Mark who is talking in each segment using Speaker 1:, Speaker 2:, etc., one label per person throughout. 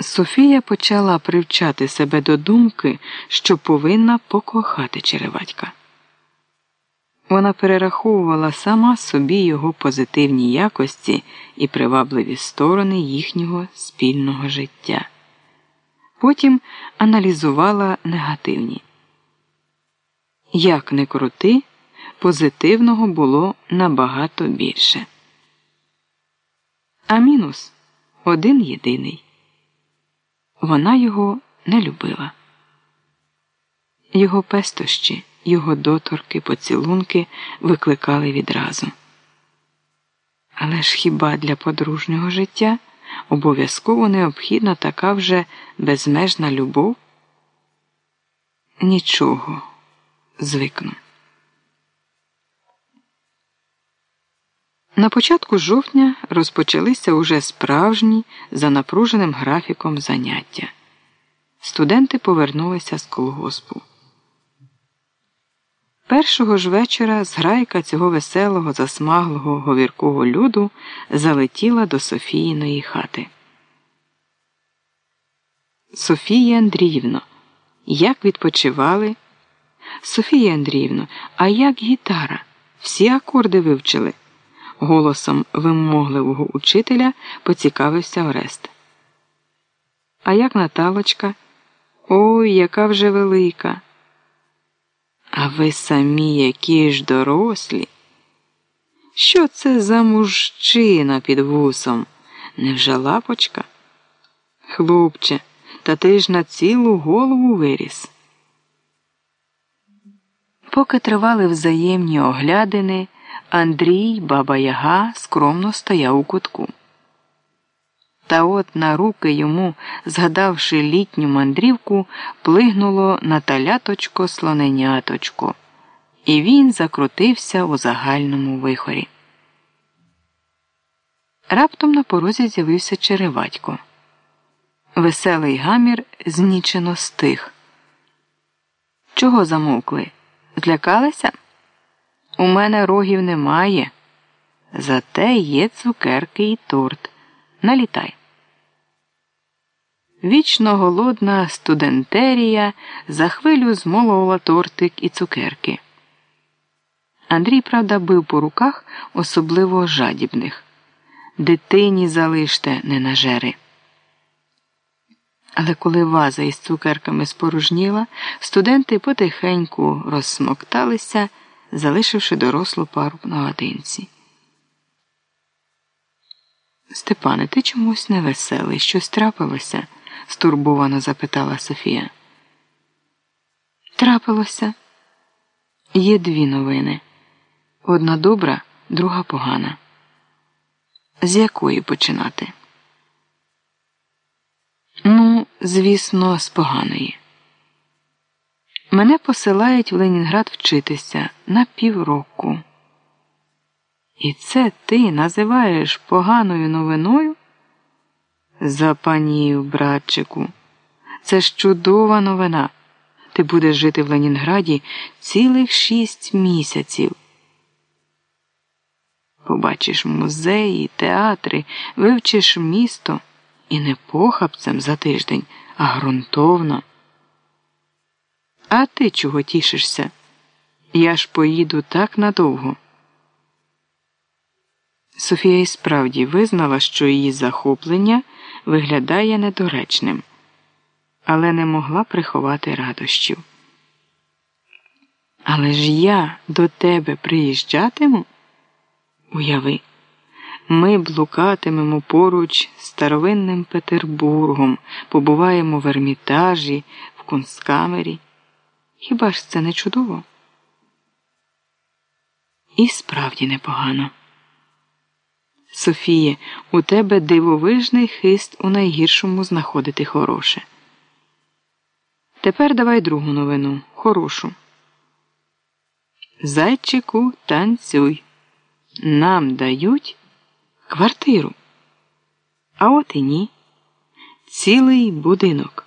Speaker 1: Софія почала привчати себе до думки, що повинна покохати Череватька. Вона перераховувала сама собі його позитивні якості і привабливі сторони їхнього спільного життя. Потім аналізувала негативні. Як не крути, позитивного було набагато більше. А мінус один єдиний. Вона його не любила. Його пестощі, його доторки, поцілунки викликали відразу. Але ж хіба для подружнього життя обов'язково необхідна така вже безмежна любов? Нічого, звикну. На початку жовтня розпочалися уже справжні за напруженим графіком заняття. Студенти повернулися з колгоспу. Першого ж вечора зграйка цього веселого, засмаглого говіркого люду залетіла до Софіїної хати. Софія Андріївно, як відпочивали? Софія Андріївно, а як гітара? Всі акорди вивчили? Голосом вимогливого учителя поцікавився Орест. А як Наталочка? Ой, яка вже велика. А ви самі які ж дорослі? Що це за мужчина під вусом? Невже лапочка? Хлопче, та ти ж на цілу голову виріс. Поки тривали взаємні оглядини. Андрій, баба Яга, скромно стояв у кутку. Та от на руки йому, згадавши літню мандрівку, плигнуло наталяточко слоненяточко, і він закрутився у загальному вихорі. Раптом на порозі з'явився Череватько. Веселий гамір знічено стих. Чого замовкли? Злякалися? У мене рогів немає. Зате є цукерки і торт. Налітай. Вічно голодна студентерія за хвилю змолола тортик і цукерки. Андрій, правда, бив по руках особливо жадібних. Дитині залиште не нажери. Але коли ваза із цукерками спорожніла, студенти потихеньку розсмокталися залишивши дорослу пару наодинці. Степане, ти чомусь невеселий, щось трапилося? стурбовано запитала Софія. Трапилося. Є дві новини. Одна добра, друга погана. З якої починати? Ну, звісно, з поганої. Мене посилають в Ленінград вчитися на півроку. І це ти називаєш поганою новиною? Запанію, братчику, це ж чудова новина. Ти будеш жити в Ленінграді цілих шість місяців. Побачиш музеї, театри, вивчиш місто і не похапцем за тиждень, а ґрунтовно. А ти чого тішишся? Я ж поїду так надовго. Софія і справді визнала, що її захоплення виглядає недоречним, але не могла приховати радощів. Але ж я до тебе приїжджатиму? Уяви, ми блукатимемо поруч старовинним Петербургом, побуваємо в Ермітажі, в Кунсткамері. Хіба ж це не чудово? І справді непогано. Софіє, у тебе дивовижний хист у найгіршому знаходити хороше. Тепер давай другу новину хорошу. Зайчику танцюй. Нам дають квартиру. А от і ні. Цілий будинок,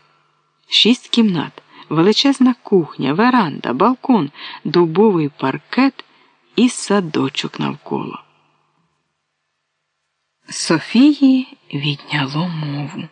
Speaker 1: шість кімнат величезна кухня, веранда, балкон, дубовий паркет і садочок навколо. Софії відняло мову.